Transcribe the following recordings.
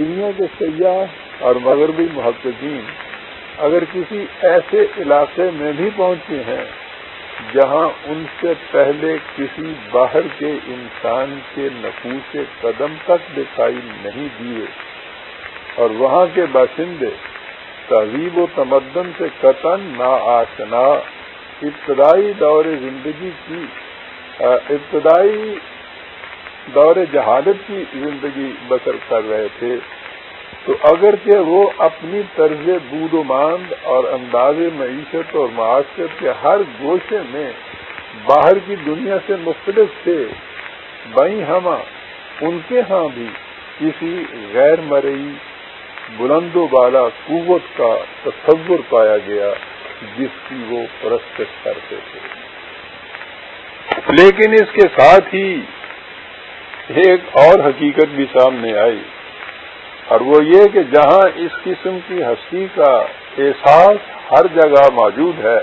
دنیا کے سیاح اور مغربی محققین اگر کسی ایسے علاقے میں بھی پہنچے ہیں جہاں ان سے پہلے کسی باہر کے انسان کے نفوس قدم تک دکھائی نہیں دیے اور وہاں کے باشندے تہذیب و تمدن سے قطن نا آشنا ابتدائی دور زندگی کی ابتدائی دور جہادت کی زندگی بسر کر رہے تھے، تو اگرچہ وہ اپنی طرز بود و ماند اور انداز معیشت اور معاشرت کے ہر گوشے میں باہر کی دنیا سے مختلف تھے بئی ہما ان کے ہاں بھی کسی غیر مرئی، بلند و بالا قوت کا تصور پایا گیا، جس کی وہ پرست کرتے تھے۔ لیکن اس کے ساتھ ہی ایک اور حقیقت بھی سامنے آئی۔ اور وہ یہ کہ جہاں اس قسم کی ہستی کا احساس ہر جگہ موجود ہے،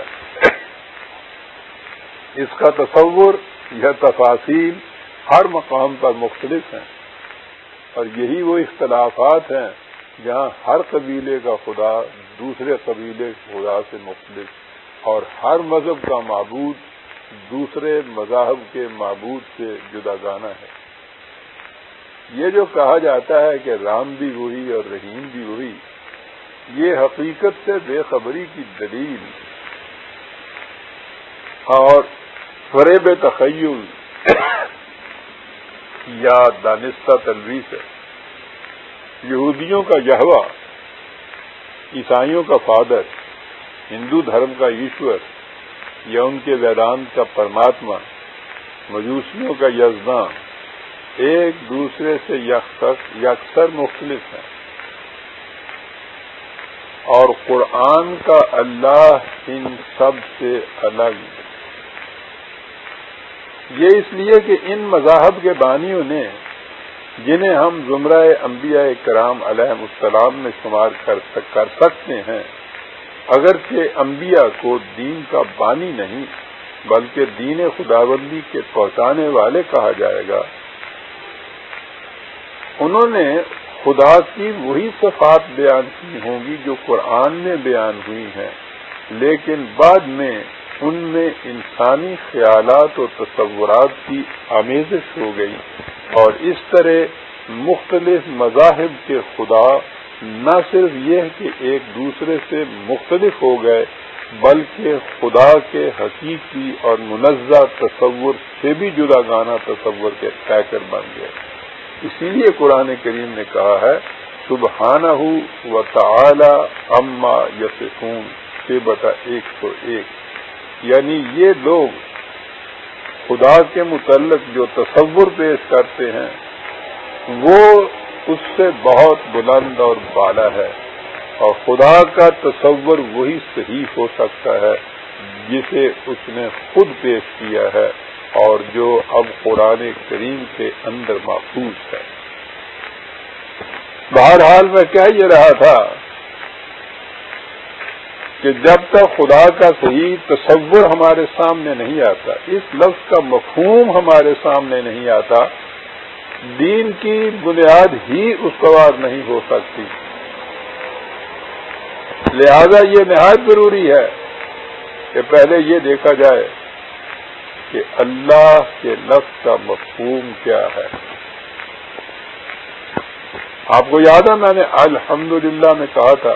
اس کا تصور یا تفاصیل ہر مقام پر مختلف ہیں۔ اور یہی وہ اختلافات ہیں جہاں ہر قبیلے کا خدا دوسرے قبیلے خدا سے مختلف اور ہر مذہب کا معبود دوسرے مذاہب کے معبود سے جدا گانا ہے۔ یہ جو کہا جاتا ہے کہ رام بھی وہی اور رحیم بھی وہی، یہ حقیقت سے بے خبری کی دلیل اور فریب تخیل یا دانستہ تلویز ہے۔ یہودیوں کا یہوا عیسائیوں کا فادر، ہندو دھرم کا ایشور یا ان کے ویدانت کا پرماتما، مجوسیوں کا یزنا ایک دوسرے سے یکسر مختلف ہیں۔ اور قرآن کا اللہ ان سب سے الگ۔ یہ اس لیے کہ ان مذاہب کے بانیوں نے جنہیں ہم زمرہ انبیاء کرام علیہ السلام میں شمار کر سکتے ہیں، اگرچہ انبیاء کو دین کا بانی نہیں، بلکہ دین خداوندی کے پہنچانے والے کہا جائے گا۔ انہوں نے خدا کی وہی صفات بیان کی ہوں گی جو قرآن میں بیان ہوئی ہیں، لیکن بعد میں ان میں انسانی خیالات و تصورات کی آمیزش ہو گئی اور اس طرح مختلف مذاہب کے خدا نہ صرف یہ کہ ایک دوسرے سے مختلف ہو گئے، بلکہ خدا کے حقیقی اور منزہ تصور سے بھی جدا گانا تصور کے پیکر بن گئے۔ اسی لیے قرآن کریم نے کہا ہے سبحانہ و تعالی اما یسفون سے بتا ایک سو ایک۔ یعنی یہ لوگ خدا کے متعلق جو تصور پیش کرتے ہیں، وہ اس سے بہت بلند اور بالا ہے۔ اور خدا کا تصور وہی صحیح ہو سکتا ہے، جسے اس نے خود پیش کیا ہے۔ اور جو اب قرآن کریم کے اندر محفوظ ہے۔ بہرحال میں کہہ یہ رہا تھا کہ جب تک خدا کا صحیح تصور ہمارے سامنے نہیں آتا، اس لفظ کا مفہوم ہمارے سامنے نہیں آتا، دین کی بنیاد ہی استوار نہیں ہو سکتی۔ لہذا یہ نہایت ضروری ہے کہ پہلے یہ دیکھا جائے کہ اللہ کے لفظ کا مفہوم کیا ہے۔ آپ کو یاد ہے میں نے الحمدللہ میں کہا تھا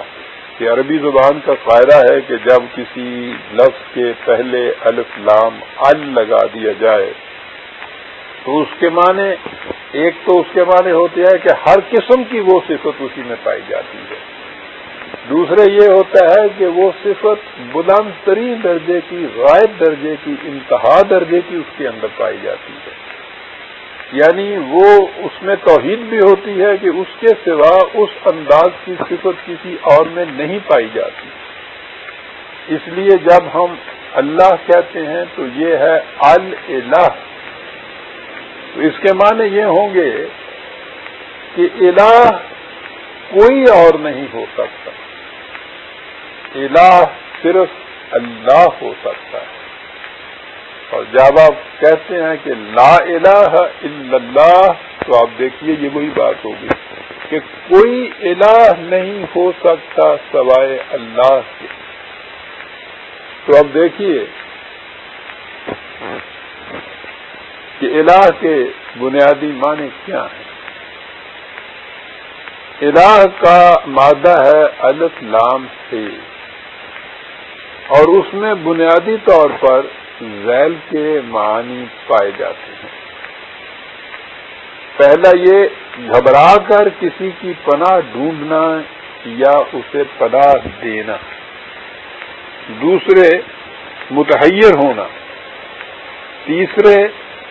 کہ عربی زبان کا فائدہ ہے کہ جب کسی لفظ کے پہلے الف لام ال لگا دیا جائے تو اس کے معنی، ایک تو اس کے معنی ہوتے ہیں کہ ہر قسم کی وہ صفت اسی میں پائی جاتی ہے۔ دوسرے یہ ہوتا ہے کہ وہ صفت بلند ترین درجے کی، غائب درجے کی، انتہا درجے کی اس کے اندر پائی جاتی ہے۔ یعنی وہ اس میں توحید بھی ہوتی ہے کہ اس کے سوا اس انداز کی صفت کسی اور میں نہیں پائی جاتی۔ اس لیے جب ہم اللہ کہتے ہیں تو یہ ہے الہ تو اس کے معنی یہ ہوں گے کہ الہ کوئی اور نہیں ہو سکتا۔ الہ صرف اللہ ہو سکتا ہے۔ اور جب آپ کہتے ہیں کہ لا الہ الا اللہ، تو آپ دیکھیے یہ وہی بات ہوگی کہ کوئی الہ نہیں ہو سکتا سوائے اللہ کے۔ تو اب دیکھیے کہ الہ کے بنیادی معنی کیا ہیں۔ الہ کا مادہ ہے الف لام سے۔ اور اس میں بنیادی طور پر ذیل کے معنی پائے جاتے ہیں۔ پہلا یہ، گھبرا کر کسی کی پناہ ڈھونڈنا یا اسے پناہ دینا۔ دوسرے، متحیر ہونا۔ تیسرے،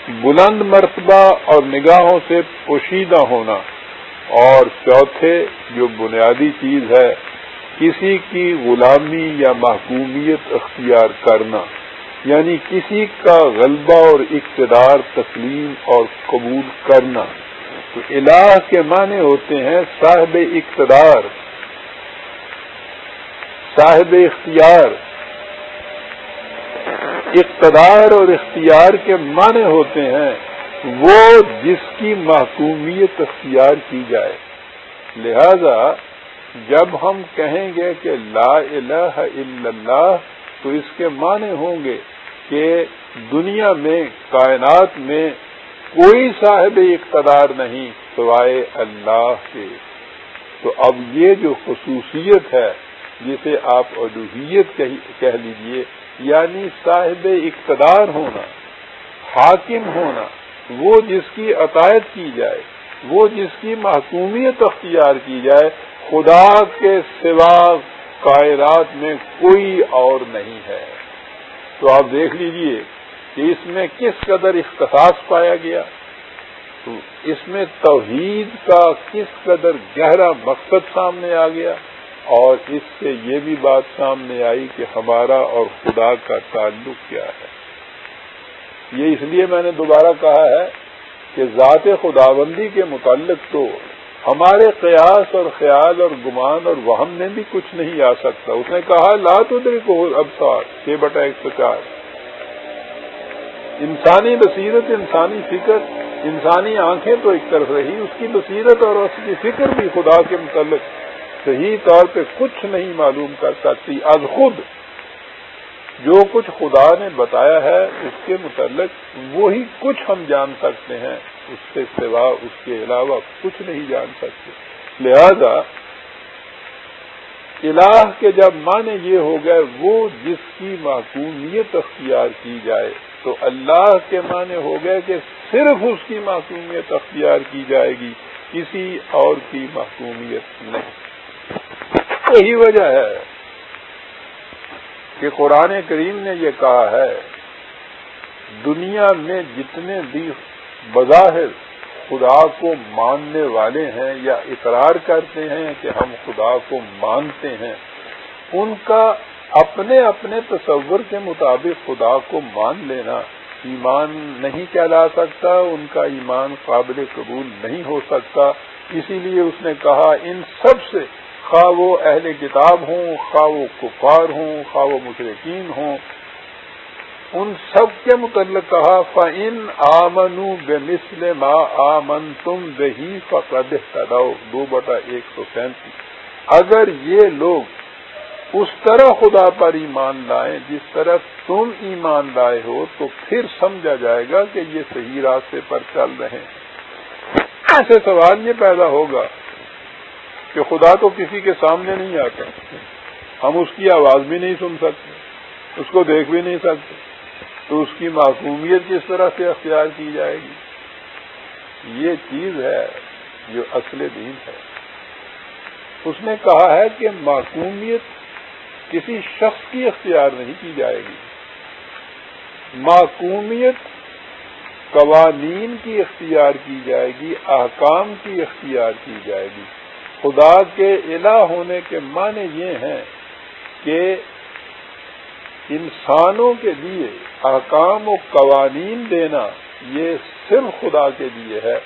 بلند مرتبہ اور نگاہوں سے پوشیدہ ہونا۔ اور چوتھے، جو بنیادی چیز ہے کسی کی غلامی یا محکومیت اختیار کرنا یعنی کسی کا غلبہ اور اقتدار تسلیم اور قبول کرنا۔ تو الہ کے معنی ہوتے ہیں صاحب اقتدار، صاحب اختیار۔ اقتدار اور اختیار کے معنی ہوتے ہیں وہ جس کی محکومیت اختیار کی جائے۔ لہذا جب ہم کہیں گے کہ لا الہ الا اللہ، تو اس کے معنی ہوں گے کہ دنیا میں، کائنات میں کوئی صاحب اقتدار نہیں سوائے اللہ کے۔ تو اب یہ جو خصوصیت ہے، جسے آپ الوحیت کہہ لیجیے یعنی صاحب اقتدار ہونا، حاکم ہونا، وہ جس کی عطایت کی جائے، وہ جس کی محکومیت اختیار کی جائے خدا کے سوا کائرات میں کوئی اور نہیں ہے۔ تو آپ دیکھ لیجیے کہ اس میں کس قدر اختصاص پایا گیا۔ تو اس میں توحید کا کس قدر گہرا مقصد سامنے آ گیا اور اس سے یہ بھی بات سامنے آئی کہ ہمارا اور خدا کا تعلق کیا ہے۔ یہ اس لیے میں نے دوبارہ کہا ہے کہ ذات خداوندی کے متعلق تو ہمارے قیاس اور خیال اور گمان اور وہم میں بھی کچھ نہیں آ سکتا۔ اس نے کہا، لا تدری کو اب سات چھ بٹا ایک سو چار۔ انسانی بصیرت، انسانی فکر، انسانی آنکھیں تو ایک طرف رہی، اس کی بصیرت اور اس کی فکر بھی خدا کے متعلق صحیح طور پہ کچھ نہیں معلوم کر سکتی۔ از خود جو کچھ خدا نے بتایا ہے، اس کے متعلق وہی کچھ ہم جان سکتے ہیں۔ اس کے سوا اس کے علاوہ کچھ نہیں جان سکتے۔ لہذا الہ کے جب معنی یہ ہو گئے وہ جس کی معقومیت اختیار کی جائے، تو اللہ کے معنی ہو گئے کہ صرف اس کی معقومیت اختیار کی جائے گی، کسی اور کی معقومیت نہیں۔ یہی وجہ ہے کہ قرآن کریم نے یہ کہا ہے، دنیا میں جتنے بھی بظاہر خدا کو ماننے والے ہیں یا اقرار کرتے ہیں کہ ہم خدا کو مانتے ہیں، ان کا اپنے اپنے تصور کے مطابق خدا کو مان لینا ایمان نہیں کہلا سکتا، ان کا ایمان قابل قبول نہیں ہو سکتا۔ اسی لیے اس نے کہا، ان سب سے خواہ وہ اہل کتاب ہوں، خواہ وہ کفار ہوں، خواہ وہ مشرقین ہوں ان سب کے متعلق کہا فعن آمن بے مسل ما آمن تم بہی فقد تداؤ دو بٹا ایک سو سینتیس۔ اگر یہ لوگ اس طرح خدا پر ایمان لائیں جس طرح تم ایمان لائے ہو، تو پھر سمجھا جائے گا کہ یہ صحیح راستے پر چل رہے ہیں۔ ایسے سوال یہ پیدا ہوگا کہ خدا تو کسی کے سامنے نہیں آتا۔ ہم اس کی آواز بھی نہیں سن سکتے، اس کو دیکھ بھی نہیں سکتے۔ تو اس کی معقومیت کس طرح سے اختیار کی جائے گی؟ یہ چیز ہے جو اصل دین ہے۔ اس نے کہا ہے کہ معقومیت کسی شخص کی اختیار نہیں کی جائے گی۔ معقومیت قوانین کی اختیار کی جائے گی، احکام کی اختیار کی جائے گی۔ خدا کے الہ ہونے کے معنی یہ ہیں کہ انسانوں کے لیے احکام و قوانین دینا یہ صرف خدا کے لیے ہے۔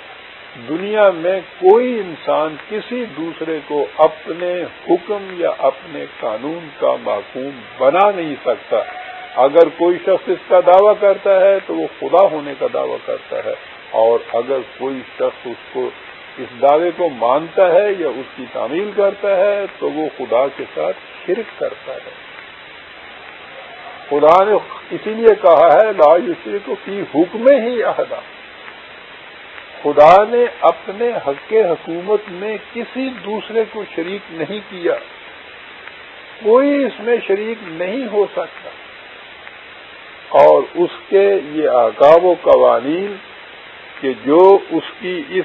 دنیا میں کوئی انسان کسی دوسرے کو اپنے حکم یا اپنے قانون کا معقوم بنا نہیں سکتا۔ اگر کوئی شخص اس کا دعویٰ کرتا ہے تو وہ خدا ہونے کا دعویٰ کرتا ہے۔ اور اگر کوئی شخص اس کو اس دعوے کو مانتا ہے یا اس کی تعمیل کرتا ہے تو وہ خدا کے ساتھ شرک کرتا ہے۔ خدا نے اسی لیے کہا ہے، لا شرک کی حکم ہی عہدہ خدا نے اپنے حق حکومت میں کسی دوسرے کو شریک نہیں کیا۔ کوئی اس میں شریک نہیں ہو سکتا۔ اور اس کے یہ آکاب و قوانین کہ جو اس کی اس،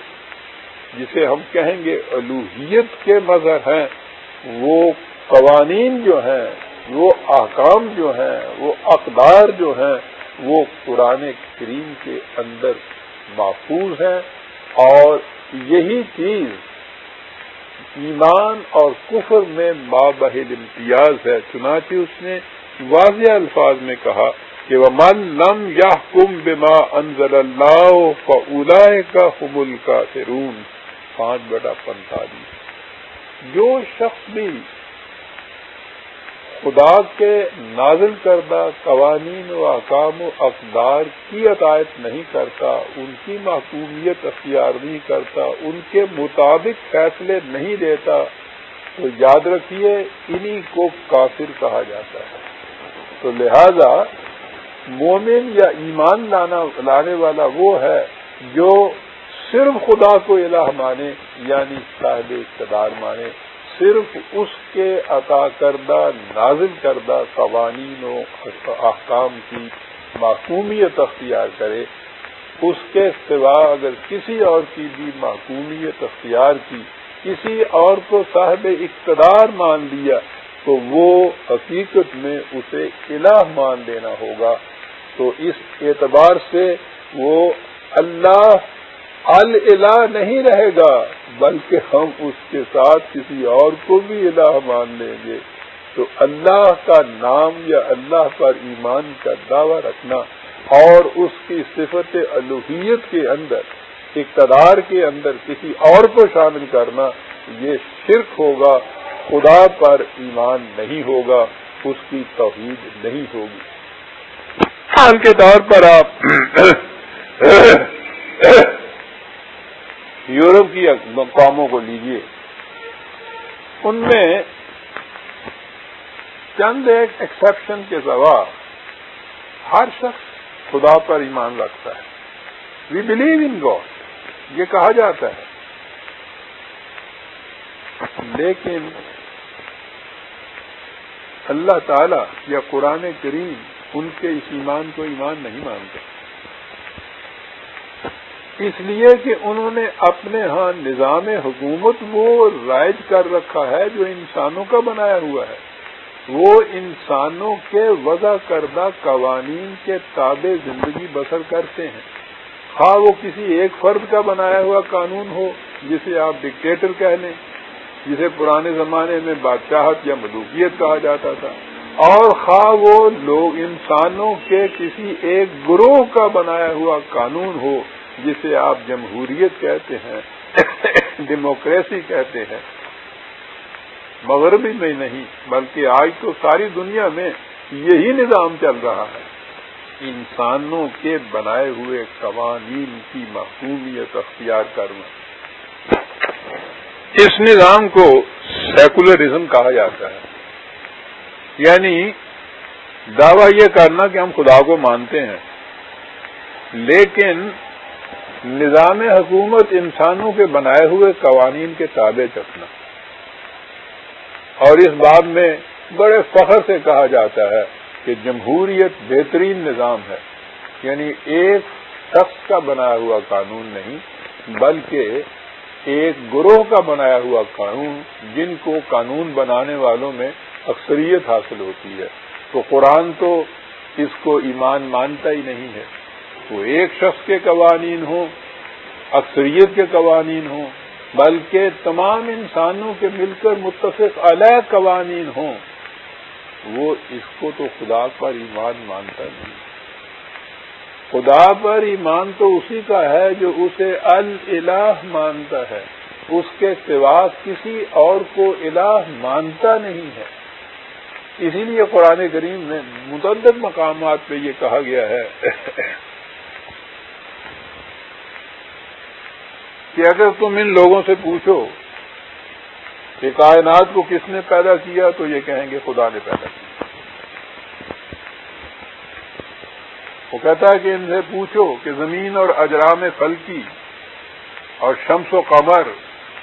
جسے ہم کہیں گے الوحیت کے مظہر ہیں، وہ قوانین جو ہیں وہ احکام جو ہیں، وہ اقدار جو ہیں، وہ قرآن کریم کے اندر محفوظ ہیں۔ اور یہی چیز ایمان اور کفر میں مابہل امتیاز ہے۔ چنانچہ اس نے واضح الفاظ میں کہا کہ وہ من لم یا کم بما انزل اللہ فلا کا حمل کا سرون پانچ بٹا پنتالیس جو شخص بھی خدا کے نازل کردہ قوانین و اقام و اقدار کی عطایت نہیں کرتا، ان کی محکومیت اختیار نہیں کرتا، ان کے مطابق فیصلے نہیں دیتا، تو یاد رکھیے انہی کو کافر کہا جاتا ہے۔ تو لہذا مومن یا ایمان لانا، لانے والا وہ ہے جو صرف خدا کو الہ مانے یعنی صاحب اقتدار مانے۔ صرف اس کے عطا کردہ، نازل کردہ قوانین و احکام کی معقومیت اختیار کرے، اس کے سوا اگر کسی اور کی بھی معقومیت اختیار کی، کسی اور کو صاحب اقتدار مان لیا، تو وہ حقیقت میں اسے الہ مان لینا ہوگا۔ تو اس اعتبار سے وہ اللہ الہ نہیں رہے گا، بلکہ ہم اس کے ساتھ کسی اور کو بھی الہ مان لیں گے۔ تو اللہ کا نام یا اللہ پر ایمان کا دعوی رکھنا اور اس کی صفت الوحیت کے اندر، اقتدار کے اندر کسی اور کو شامل کرنا، یہ شرک ہوگا۔ خدا پر ایمان نہیں ہوگا، اس کی توحید نہیں ہوگی۔ حال کے طور پر آپ یورپ کی قوموں کو لیجیے ان میں چند ایک ایکسپشن کے سوا ہر شخص خدا پر ایمان رکھتا ہے۔ وی بلیو ان گاڈ یہ کہا جاتا ہے۔ لیکن اللہ تعالی یا قرآن کریم ان کے اس ایمان کو ایمان نہیں مانتے۔ اس لیے کہ انہوں نے اپنے ہاں نظام حکومت وہ رائج کر رکھا ہے جو انسانوں کا بنایا ہوا ہے۔ وہ انسانوں کے وضع کردہ قوانین کے تابع زندگی بسر کرتے ہیں۔ ہاں وہ کسی ایک فرد کا بنایا ہوا قانون ہو جسے آپ ڈکٹیٹر کہہ لیں، جسے پرانے زمانے میں بادشاہت یا ملوکیت کہا جاتا تھا۔ اور خواہ وہ لوگ انسانوں کے کسی ایک گروہ کا بنایا ہوا قانون ہو جسے آپ جمہوریت کہتے ہیں، ڈیموکریسی کہتے ہیں۔ مغربی میں نہیں، بلکہ آج تو ساری دنیا میں یہی نظام چل رہا ہے۔ انسانوں کے بنائے ہوئے قوانین کی محکومیت اختیار کرنا۔ اس نظام کو سیکولرزم کہا جاتا ہے۔ یعنی دعویٰ یہ کرنا کہ ہم خدا کو مانتے ہیں۔ لیکن نظام حکومت انسانوں کے بنائے ہوئے قوانین کے تابع چکنا اور اس بات میں بڑے فخر سے کہا جاتا ہے کہ جمہوریت بہترین نظام ہے۔ یعنی ایک شخص کا بنایا ہوا قانون نہیں، بلکہ ایک گروہ کا بنایا ہوا قانون جن کو قانون بنانے والوں میں اکثریت حاصل ہوتی ہے۔ تو قرآن تو اس کو ایمان مانتا ہی نہیں ہے۔ وہ ایک شخص کے قوانین ہوں، اکثریت کے قوانین ہوں، بلکہ تمام انسانوں کے مل کر متفق علیہ قوانین ہوں، وہ اس کو تو خدا پر ایمان مانتا نہیں۔ خدا پر ایمان تو اسی کا ہے جو اسے الہ مانتا ہے۔ اس کے سوا کسی اور کو الہ مانتا نہیں ہے۔ اسی لیے قرآن کریم میں متعدد مقامات پہ یہ کہا گیا ہے۔ کہ اگر تم ان لوگوں سے پوچھو کہ کائنات کو کس نے پیدا کیا تو یہ کہیں گے خدا نے پیدا کیا۔ وہ کہتا ہے کہ ان سے پوچھو کہ زمین اور اجرام فلکی اور شمس و قمر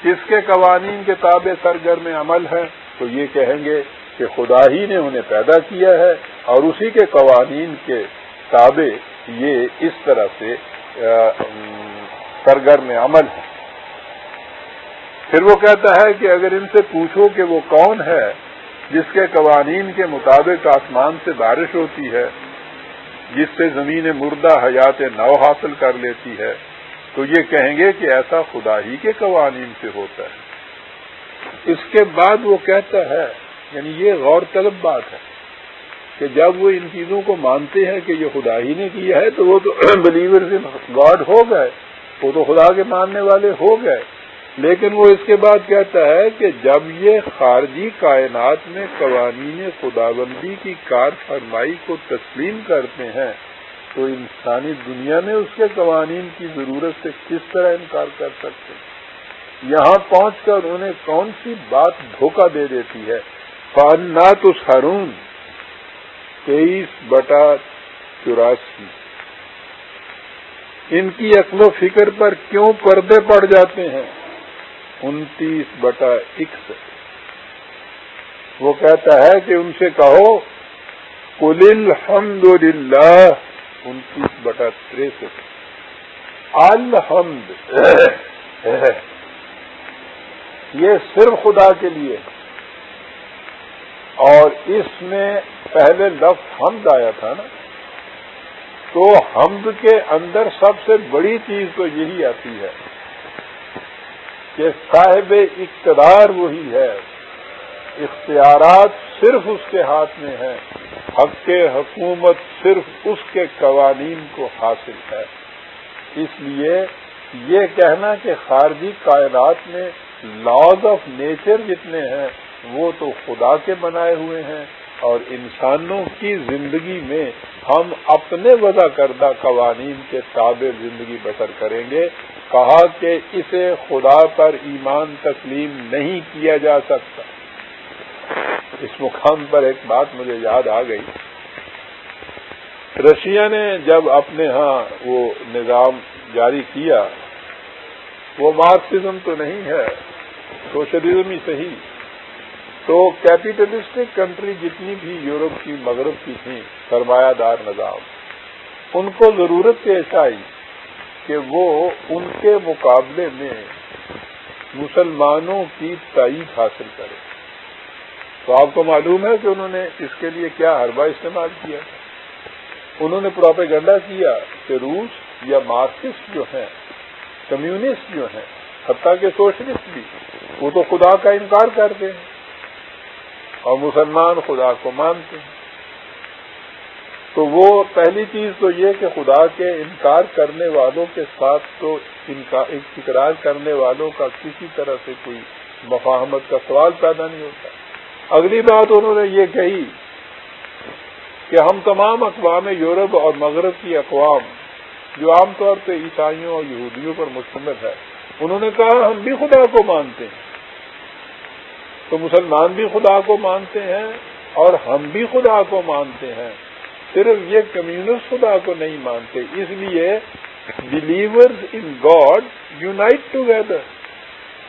کس کے قوانین کے تابع سرگرم عمل ہے تو یہ کہیں گے کہ خدا ہی نے انہیں پیدا کیا ہے اور اسی کے قوانین کے تابع یہ اس طرح سے سرگرم عمل ہے۔ پھر وہ کہتا ہے کہ اگر ان سے پوچھو کہ وہ کون ہے جس کے قوانین کے مطابق آسمان سے بارش ہوتی ہے، جس سے زمین مردہ حیات نو حاصل کر لیتی ہے، تو یہ کہیں گے کہ ایسا خدا ہی کے قوانین سے ہوتا ہے۔ اس کے بعد وہ کہتا ہے یعنی یہ غور طلب بات ہے کہ جب وہ ان چیزوں کو مانتے ہیں کہ یہ خدا ہی نے کیا ہے، تو وہ تو بلیور گاڈ ہو گئے۔ وہ تو خدا کے ماننے والے ہو گئے۔ لیکن وہ اس کے بعد کہتا ہے کہ جب یہ خارجی کائنات میں قوانین خدا بندی کی کار فرمائی کو تسلیم کرتے ہیں، تو انسانی دنیا میں اس کے قوانین کی ضرورت سے کس طرح انکار کر سکتے ہیں؟ یہاں پہنچ کر انہیں کون سی بات دھوکہ دے دیتی ہے؟ فانات اس ہرون تیئیس بٹا چوراسی۔ ان کی عقل و فکر پر کیوں پردے پڑ جاتے ہیں؟ انتیس بٹا اکسٹھ وہ کہتا ہے کہ ان سے کہو کل الحمد للہ انتیس بٹا تریسٹھ۔ الحمد۔ یہ صرف خدا کے لیے۔ اور اس میں پہلے لفظ حمد آیا تھا نا؟ تو حمد کے اندر سب سے بڑی چیز تو یہی آتی ہے کہ صاحب اقتدار وہی ہے، اختیارات صرف اس کے ہاتھ میں ہیں، حق حکومت صرف اس کے قوانین کو حاصل ہے۔ اس لیے یہ کہنا کہ خارجی کائنات میں لاز آف نیچر جتنے ہیں، وہ تو خدا کے بنائے ہوئے ہیں۔ اور انسانوں کی زندگی میں ہم اپنے وضع کردہ قوانین کے تابع زندگی بسر کریں گے۔ کہا کہ اسے خدا پر ایمان تسلیم نہیں کیا جا سکتا۔ اس مقام پر ایک بات مجھے یاد آ گئی۔ رشیا نے جب اپنے ہاں وہ نظام جاری کیا، وہ مارکسزم تو نہیں ہے، سوشلزم ہی صحیح۔ تو کیپیٹلسٹک کنٹری جتنی بھی یورپ کی، مغرب کی تھیں، سرمایہ دار نظام، ان کو ضرورت پیش آئی کہ وہ ان کے مقابلے میں مسلمانوں کی تائید حاصل کرے۔ تو آپ کو معلوم ہے کہ انہوں نے اس کے لیے کیا حربہ استعمال کیا۔ انہوں نے پراپیگنڈا کیا کہ روس یا مارکسٹ جو ہیں، کمیونسٹ جو ہیں، حتیٰ کہ سوشلسٹ بھی، وہ تو خدا کا انکار کرتے ہیں۔ اور مسلمان خدا کو مانتے ہیں۔ تو وہ پہلی چیز تو یہ کہ خدا کے انکار کرنے والوں کے ساتھ تو اقرار کرنے والوں کا کسی طرح سے کوئی مفاہمت کا سوال پیدا نہیں ہوتا۔ اگلی بات انہوں نے یہ کہی کہ ہم تمام اقوام یورپ اور مغرب کی اقوام، جو عام طور پہ عیسائیوں اور یہودیوں پر مشتمل ہے، انہوں نے کہا ہم بھی خدا کو مانتے ہیں۔ تو مسلمان بھی خدا کو مانتے ہیں اور ہم بھی خدا کو مانتے ہیں۔ صرف یہ کمیونسٹ خدا کو نہیں مانتے، اس لیے believers in God unite together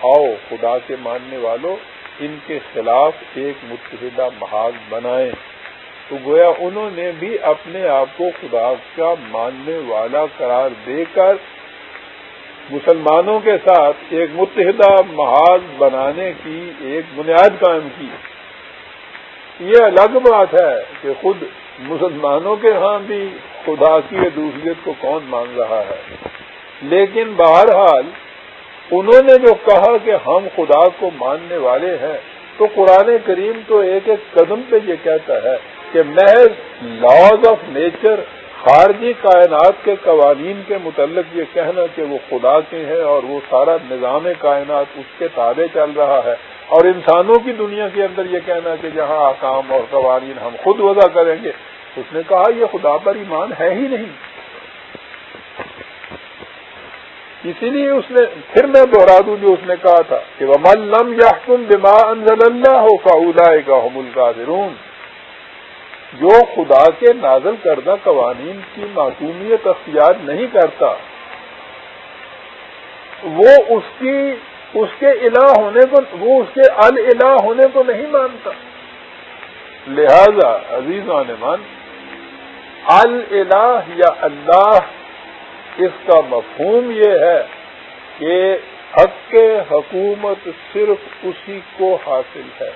آؤ، خدا کے ماننے والوں ان کے خلاف ایک متحدہ محاذ بنائیں۔ تو گویا انہوں نے بھی اپنے آپ کو خدا کا ماننے والا قرار دے کر مسلمانوں کے ساتھ ایک متحدہ محاذ بنانے کی ایک بنیاد قائم کی۔ یہ الگ بات ہے کہ خود مسلمانوں کے ہاں بھی خدا کی دوسریت کو کون مان رہا ہے۔ لیکن بہرحال انہوں نے جو کہا کہ ہم خدا کو ماننے والے ہیں، تو قرآن کریم تو ایک ایک قدم پہ یہ کہتا ہے کہ محض لاز آف نیچر خارجی کائنات کے قوانین کے متعلق یہ کہنا کہ وہ خدا کے ہیں اور وہ سارا نظام کائنات اس کے تابع چل رہا ہے۔ اور انسانوں کی دنیا کے اندر یہ کہنا کہ جہاں آکام اور قوانین ہم خود وضع کریں گے، اس نے کہا یہ خدا پر ایمان ہے ہی نہیں۔ اسی لیے اس نے، پھر میں دوہرا دوں جو اس نے کہا تھا کہ وہ ملم یا حکم بما انزل اللہ ہو فاؤلا کا حمل کا جو خدا کے نازل کردہ قوانین کی معصومیت اختیار نہیں کرتا، وہ اس کی، اس کے الہ ہونے کو، وہ اس کے الہ ہونے کو نہیں مانتا۔ لہذا عزیز مان الہ یا اللہ، اس کا مفہوم یہ ہے کہ حق حکومت صرف اسی کو حاصل ہے۔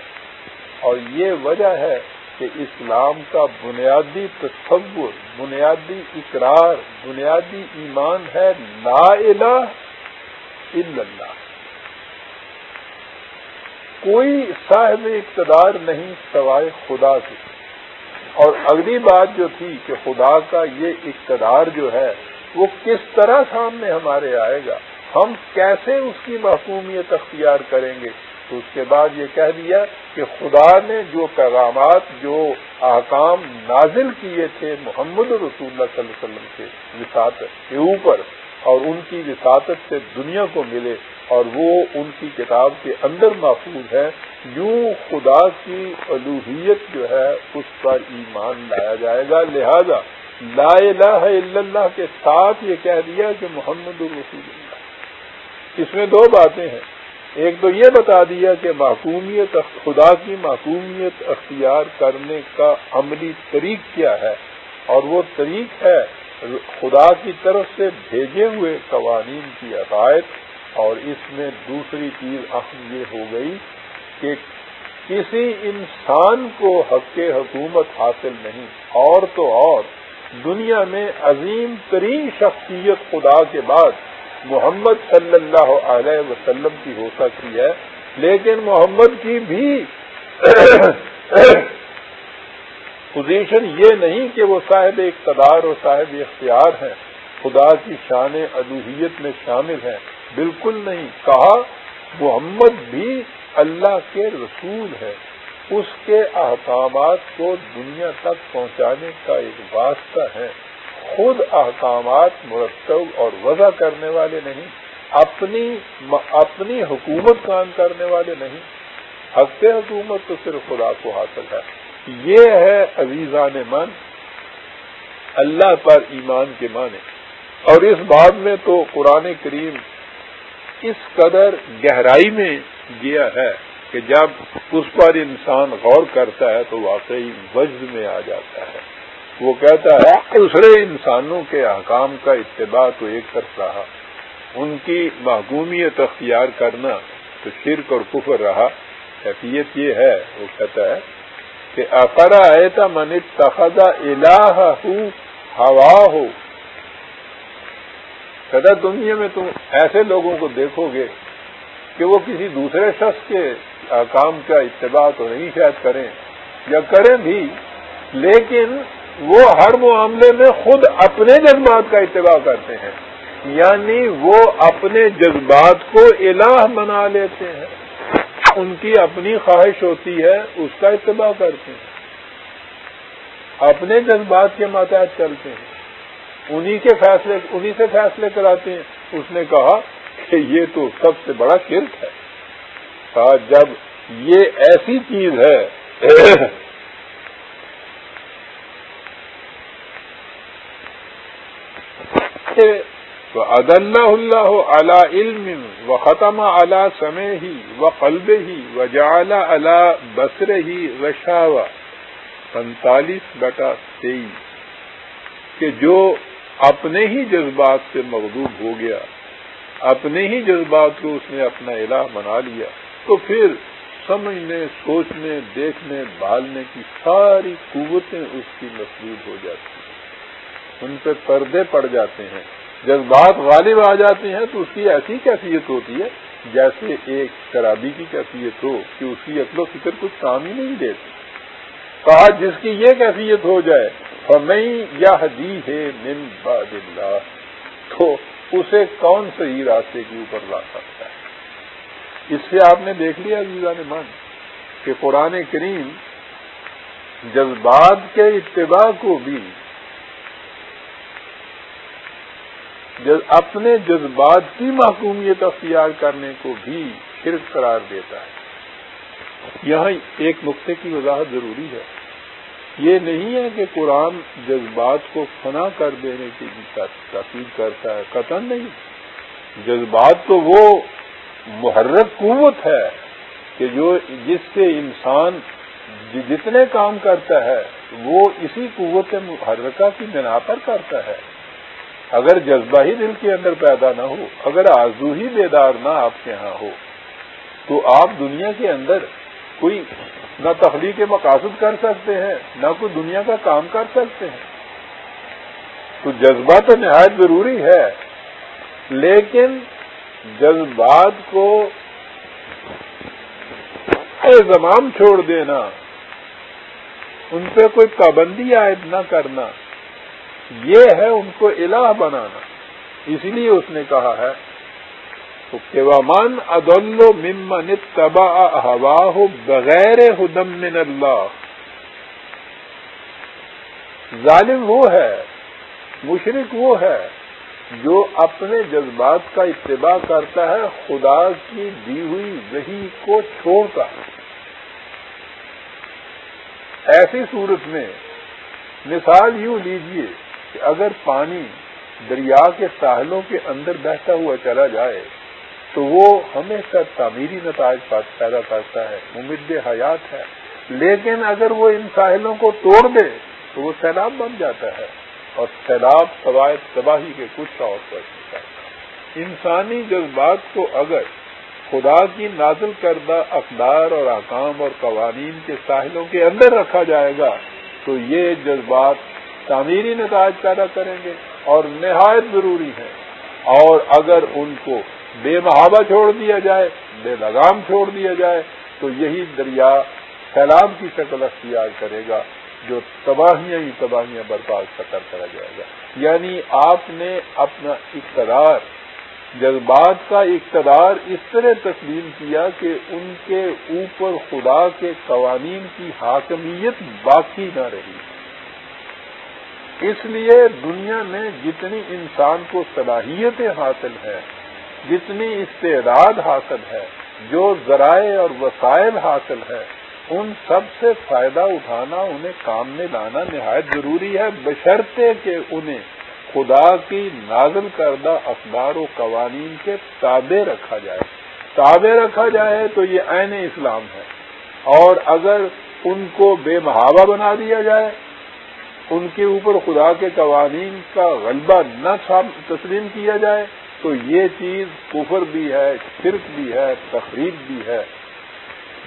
اور یہ وجہ ہے کہ اسلام کا بنیادی تصور، بنیادی اقرار، بنیادی ایمان ہے لا الہ الا اللہ۔ کوئی صاحب اقتدار نہیں سوائے خدا کی اور اگلی بات جو تھی کہ خدا کا یہ اقتدار جو ہے، وہ کس طرح سامنے ہمارے آئے گا؟ ہم کیسے اس کی محکومیت اختیار کریں گے؟ تو اس کے بعد یہ کہہ دیا کہ خدا نے جو پیغامات، جو احکام نازل کیے تھے محمد رسول اللہ صلی اللہ علیہ وسلم کے وساطت کے اوپر، اور ان کی وساطت سے دنیا کو ملے، اور وہ ان کی کتاب کے اندر محفوظ ہے یوں خدا کی الوحیت جو ہے، اس پر ایمان لایا جائے گا۔ لہذا لا الہ الا اللہ کے ساتھ یہ کہہ دیا کہ محمد الرسول اللہ۔ اس میں دو باتیں ہیں۔ ایک تو یہ بتا دیا کہ معقومیت خدا کی معقومیت اختیار کرنے کا عملی طریق کیا ہے اور وہ طریق ہے خدا کی طرف سے بھیجے ہوئے قوانین کی عقائد اور اس میں دوسری چیز اہم یہ ہو گئی کہ کسی انسان کو حق حکومت حاصل نہیں، اور تو اور، دنیا میں عظیم ترین شخصیت خدا کے بعد محمد صلی اللہ علیہ وسلم کی ہو سکتی ہے۔ لیکن محمد کی بھی پوزیشن یہ نہیں کہ وہ صاحب اقتدار اور صاحب اختیار ہیں۔ خدا کی شان الوحیت میں شامل ہیں۔ بالکل نہیں۔ کہا، محمد بھی اللہ کے رسول ہے اس کے احکامات کو دنیا تک پہنچانے کا ایک واسطہ ہے۔ خود احکامات مرتب اور وضع کرنے والے نہیں، اپنی اپنی حکومت کام کرنے والے نہیں۔ حق حکومت تو صرف خدا کو حاصل ہے۔ یہ ہے عزیزان من۔ اللہ پر ایمان کے معنی۔ اور اس بات میں تو قرآن کریم اس قدر گہرائی میں گیا ہے کہ جب اس پر انسان غور کرتا ہے تو واقعی وجد میں آ جاتا ہے۔ وہ کہتا ہے دوسرے انسانوں کے احکام کا اتباع تو ایک طرف رہا۔ ان کی محکومیت اختیار کرنا تو شرک اور کفر رہا۔ حیثیت یہ ہے، وہ کہتا ہے کہ افرا ایتا من تخذا الہ ہوا ہو کہتا دنیا میں تم ایسے لوگوں کو دیکھو گے کہ وہ کسی دوسرے شخص کے کام کا اتباع تو نہیں شاید کریں، یا کریں بھی، لیکن وہ ہر معاملے میں خود اپنے جذبات کا اتباع کرتے ہیں۔ یعنی وہ اپنے جذبات کو الہ بنا لیتے ہیں۔ ان کی اپنی خواہش ہوتی ہے، اس کا اتباع کرتے ہیں۔ اپنے جذبات کے ماتحت چلتے ہیں۔ انہی کے فیصلے، انہی سے فیصلے کراتے ہیں۔ اس نے کہا کہ یہ تو سب سے بڑا شرک ہے۔ کہا، جب یہ ایسی چیز ہے عد اللہ اللہ علم و ختم اعلی سمے ہی و قلب ہی و جعل اللہ بسر ہی رشاوا پینتالیس بٹا تیئیس۔ کہ جو اپنے ہی جذبات سے مغلوب ہو گیا، اپنے ہی جذبات کو اس نے اپنا الہ بنا لیا، تو پھر سمجھنے، سوچنے، دیکھنے، بھالنے کی ساری قوتیں اس کی مصروف ہو جاتی ہیں۔ ان پہ پردے پڑ جاتے ہیں۔ جذبات غالب آ جاتے ہیں تو اس کی ایسی کیفیت ہوتی ہے جیسے ایک شرابی کی کیفیت ہو کہ اس کی عقل و فکر کچھ کام ہی نہیں دیتی۔ کہا، جس کی یہ کیفیت ہو جائے یا حدی ہے من بعد اللہ تو اسے کون صحیح راستے کے اوپر لا سکتا ہے؟ اس سے آپ نے دیکھ لیا عزیزہ نے من کہ قرآن کریم جذبات کے اتباع کو بھی اپنے جذبات کی محکومیت اختیار کرنے کو بھی شرک قرار دیتا ہے۔ یہاں ایک نقطے کی وضاحت ضروری ہے۔ یہ نہیں ہے کہ قرآن جذبات کو فنا کر دینے کی تاکید کرتا ہے قطن نہیں۔ جذبات تو وہ محرک قوت ہے کہ جو جس سے انسان جتنے کام کرتا ہے، وہ اسی قوت محرکہ کی بنا پر کرتا ہے۔ اگر جذبہ ہی دل کے اندر پیدا نہ ہو، اگر آزو ہی بیدار نہ آپ کے ہاں ہو، تو آپ دنیا کے اندر کوئی نہ تخلیق مقاصد کر سکتے ہیں، نہ کوئی دنیا کا کام کر سکتے ہیں۔ تو جذبہ تو نہایت ضروری ہے، لیکن جذبات کو زمام چھوڑ دینا، ان پہ کوئی پابندی عائد نہ کرنا یہ ہے ان کو الہ بنانا۔ اس لیے اس نے کہا ہے کہ ومن ادل ممن تبا ہوا ہو بغیر ہدم من اللہ. ظالم وہ ہے مشرق وہ ہے جو اپنے جذبات کا اتباع کرتا ہے، خدا کی دی ہوئی وہی کو چھوڑ کر ایسی صورت میں مثال یوں لیجیے کہ اگر پانی دریا کے ساحلوں کے اندر بہتا ہوا چلا جائے، تو وہ ہمیشہ تعمیری نتائج پیدا کرتا ہے، ممد حیات ہے۔ لیکن اگر وہ ان ساحلوں کو توڑ دے، تو وہ سیلاب بن جاتا ہے اور سیلاب قواعد تباہی کے کچھ اور پر انسانی جذبات کو اگر خدا کی نازل کردہ اقدار اور احکام اور قوانین کے ساحلوں کے اندر رکھا جائے گا، تو یہ جذبات تعمیری نتائج پیدا کریں گے اور نہایت ضروری ہے۔ اور اگر ان کو بے محابہ چھوڑ دیا جائے، بے لگام چھوڑ دیا جائے، تو یہی دریا سیلاب کی شکل اختیار کرے گا، جو تباہیاں ہی تباہیاں برپاس کر کرا جائے گا۔ یعنی آپ نے اپنا اقتدار، جذبات کا اقتدار اس طرح تسلیم کیا کہ ان کے اوپر خدا کے قوانین کی حاکمیت باقی نہ رہی۔ اس لیے دنیا میں جتنی انسان کو صلاحیتیں حاصل ہیں، جتنی استعداد حاصل ہے، جو ذرائع اور وسائل حاصل ہے ان سب سے فائدہ اٹھانا، انہیں کام میں لانا نہایت ضروری ہے۔ بشرطے کہ انہیں خدا کی نازل کردہ اخبار و قوانین کے تابع رکھا جائے۔ تابع رکھا جائے تو یہ عین اسلام ہے۔ اور اگر ان کو بے محابہ بنا دیا جائے ان کے اوپر خدا کے قوانین کا غلبہ نہ تسلیم کیا جائے تو یہ چیز کفر بھی ہے، شرک بھی ہے تقریب بھی ہے۔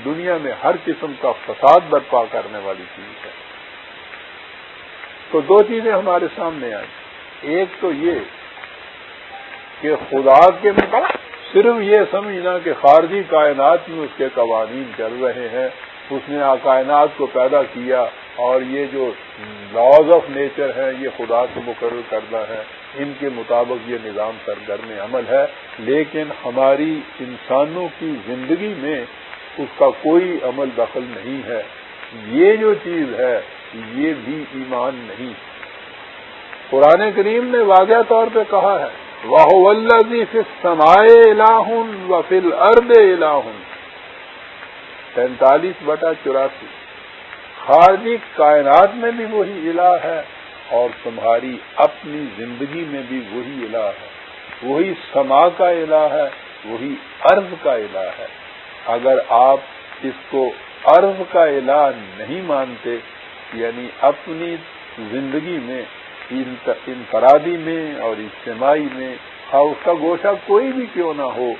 دنیا میں ہر قسم کا فساد برپا کرنے والی چیز ہے۔ تو دو چیزیں ہمارے سامنے آئیں۔ ایک تو یہ کہ خدا کے مطابق صرف یہ سمجھنا کہ خارجی کائنات میں اس کے قوانین چل رہے ہیں۔ اس نے کائنات کو پیدا کیا اور یہ جو لاز آف نیچر ہیں، یہ خدا کو مقرر کرنا ہے ان کے مطابق یہ نظام سرگرم عمل ہے۔ لیکن ہماری انسانوں کی زندگی میں اس کا کوئی عمل دخل نہیں ہے۔ یہ جو چیز ہے، یہ بھی ایمان نہیں۔ قرآن کریم نے واضح طور پہ کہا ہے واہ ولزی سمائے الہن و فل ارد الہن پینتالیس بٹا چوراسی۔ خارجی کائنات میں بھی وہی الہ ہے اور تمہاری اپنی زندگی میں بھی وہی الہ ہے۔ وہی سما کا الہ ہے، وہی عرض کا الہ ہے۔ اگر آپ اس کو عرض کا الہ نہیں مانتے یعنی اپنی زندگی میں انفرادی میں اور اجتماعی میں ہاں اس کا گوشہ کوئی بھی کیوں نہ ہو،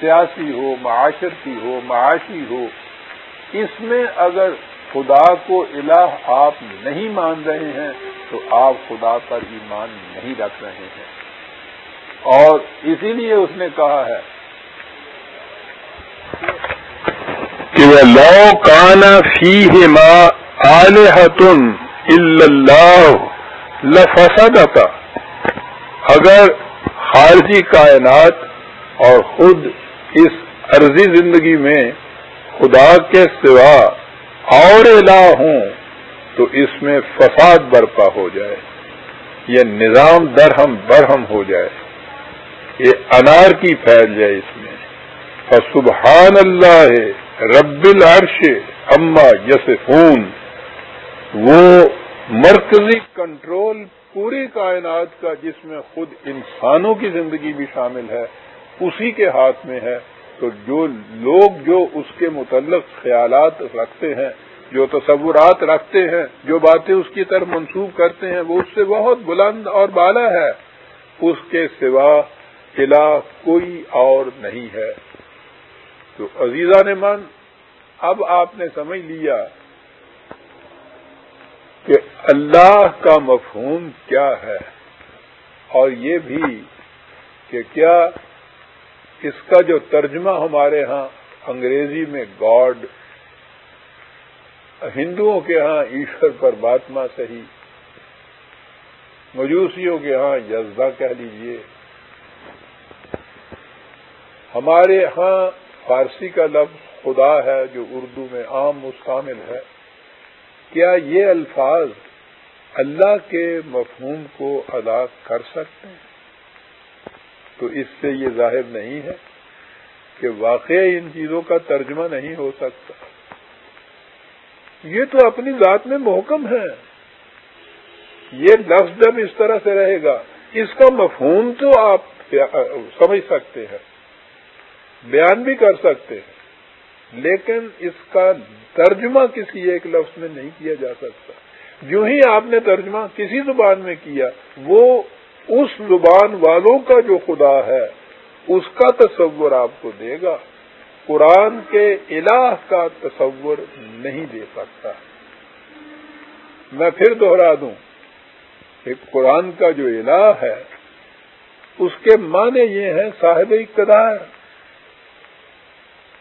سیاسی ہو، معاشرتی ہو، معاشی ہو اس میں اگر خدا کو الہ آپ نہیں مان رہے ہیں، تو آپ خدا پر ایمان نہیں رکھ رہے ہیں۔ اور اسی لیے اس نے کہا ہے کہ وہ لو کانا فی ماں آلحتن اللہ کا اگر خارجی کائنات اور خود اس عرضی زندگی میں خدا کے سوا اور الہ ہوں، تو اس میں فساد برپا ہو جائے۔ یہ نظام درہم برہم ہو جائے۔ یہ انار کی پھیل جائے اس میں۔ اور سبحان اللہ رب العرش اما یس وہ مرکزی کنٹرول پوری کائنات کا جس میں خود انسانوں کی زندگی بھی شامل ہے، اسی کے ہاتھ میں ہے۔ تو جو لوگ جو اس کے متعلق خیالات رکھتے ہیں، جو تصورات رکھتے ہیں، جو باتیں اس کی طرف منسوخ کرتے ہیں، وہ اس سے بہت بلند اور بالا ہے۔ اس کے سوا قلعہ کوئی اور نہیں ہے۔ تو عزیزہ نے من، اب آپ نے سمجھ لیا کہ اللہ کا مفہوم کیا ہے۔ اور یہ بھی کہ کیا اس کا جو ترجمہ ہمارے ہاں انگریزی میں گاڈ، ہندوؤں کے ہاں ایشور پر باتما صحیح، مجوسیوں کے ہاں جذبہ کہہ لیجیے۔ ہمارے ہاں فارسی کا لفظ خدا ہے جو اردو میں عام مستعمل ہے۔ کیا یہ الفاظ اللہ کے مفہوم کو ادا کر سکتے ہیں؟ تو اس سے یہ ظاہر نہیں ہے کہ واقع ان چیزوں کا ترجمہ نہیں ہو سکتا۔ یہ تو اپنی ذات میں محکم ہے۔ یہ لفظ جب اس طرح سے رہے گا، اس کا مفہوم تو آپ سمجھ سکتے ہیں، بیان بھی کر سکتے ہیں، لیکن اس کا ترجمہ کسی ایک لفظ میں نہیں کیا جا سکتا۔ جو ہی آپ نے ترجمہ کسی زبان میں کیا، وہ اس زبان والوں کا جو خدا ہے، اس کا تصور آپ کو دے گا۔ قرآن کے الہ کا تصور نہیں دے سکتا۔ میں پھر دوہرا دوں کہ قرآن کا جو الہ ہے، اس کے معنی یہ ہیں صاحب اقتدار۔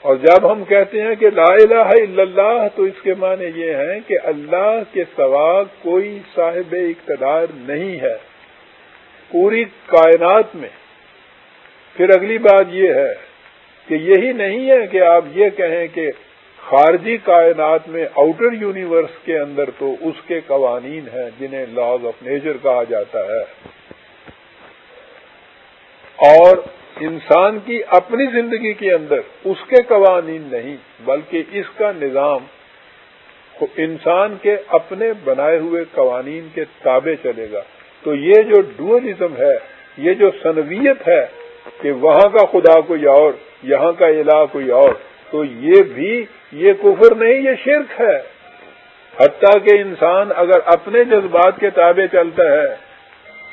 اور جب ہم کہتے ہیں کہ لا الہ الا اللہ، تو اس کے معنی یہ ہیں کہ اللہ کے سوا کوئی صاحب اقتدار نہیں ہے۔ پوری کائنات میں۔ پھر اگلی بات یہ ہے کہ یہی نہیں ہے کہ آپ یہ کہیں کہ خارجی کائنات میں آؤٹر یونیورس کے اندر تو اس کے قوانین ہیں جنہیں لاز آف نیچر کہا جاتا ہے۔ اور انسان کی اپنی زندگی کے اندر اس کے قوانین نہیں، بلکہ اس کا نظام انسان کے اپنے بنائے ہوئے قوانین کے تابع چلے گا۔ تو یہ جو ڈوئلزم ہے، یہ جو سنویت ہے کہ وہاں کا خدا کوئی اور، یہاں کا الہ کوئی اور، تو یہ بھی یہ کفر نہیں، یہ شرک ہے۔ حتیٰ کہ انسان اگر اپنے جذبات کے تابع چلتا ہے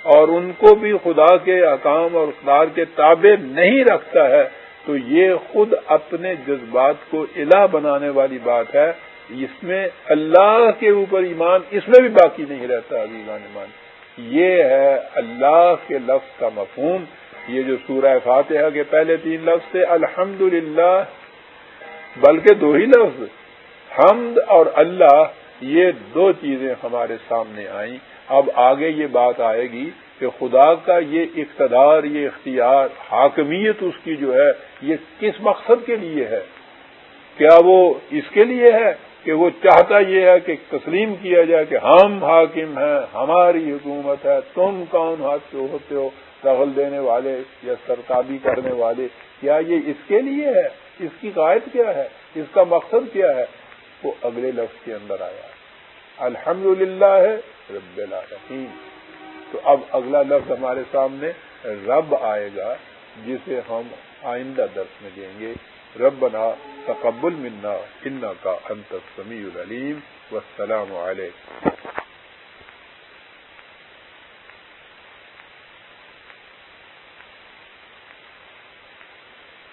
اور ان کو بھی خدا کے اقام اور اقدار کے تابع نہیں رکھتا ہے، تو یہ خود اپنے جذبات کو الہ بنانے والی بات ہے۔ اس میں اللہ کے اوپر ایمان اس میں بھی باقی نہیں رہتا ابھی ایمان ایمان۔ یہ ہے اللہ کے لفظ کا مفہوم۔ یہ جو سورہ فاتحہ کے پہلے تین لفظ تھے الحمد بلکہ دو ہی لفظ، حمد اور اللہ، یہ دو چیزیں ہمارے سامنے آئیں۔ اب آگے یہ بات آئے گی کہ خدا کا یہ اقتدار، یہ اختیار، حاکمیت اس کی جو ہے، یہ کس مقصد کے لیے ہے؟ کیا وہ اس کے لیے ہے؟ کہ وہ چاہتا یہ ہے کہ تسلیم کیا جائے کہ ہم حاکم ہیں، ہماری حکومت ہے، تم کون ہاتھ سے ہوتے ہو، دخل دینے والے یا سرتابی کرنے والے، کیا یہ اس کے لیے ہے؟ اس کی قائد کیا ہے؟ اس کا مقصد کیا ہے؟ وہ اگلے لفظ کے اندر آیا الحمد للہ ہے رب العالمین۔ تو اب اگلا لفظ ہمارے سامنے رب آئے گا، جسے ہم آئندہ درس میں دیں گے۔ ربنا تقبل منا إنك أنت السميع العليم والسلام عليكم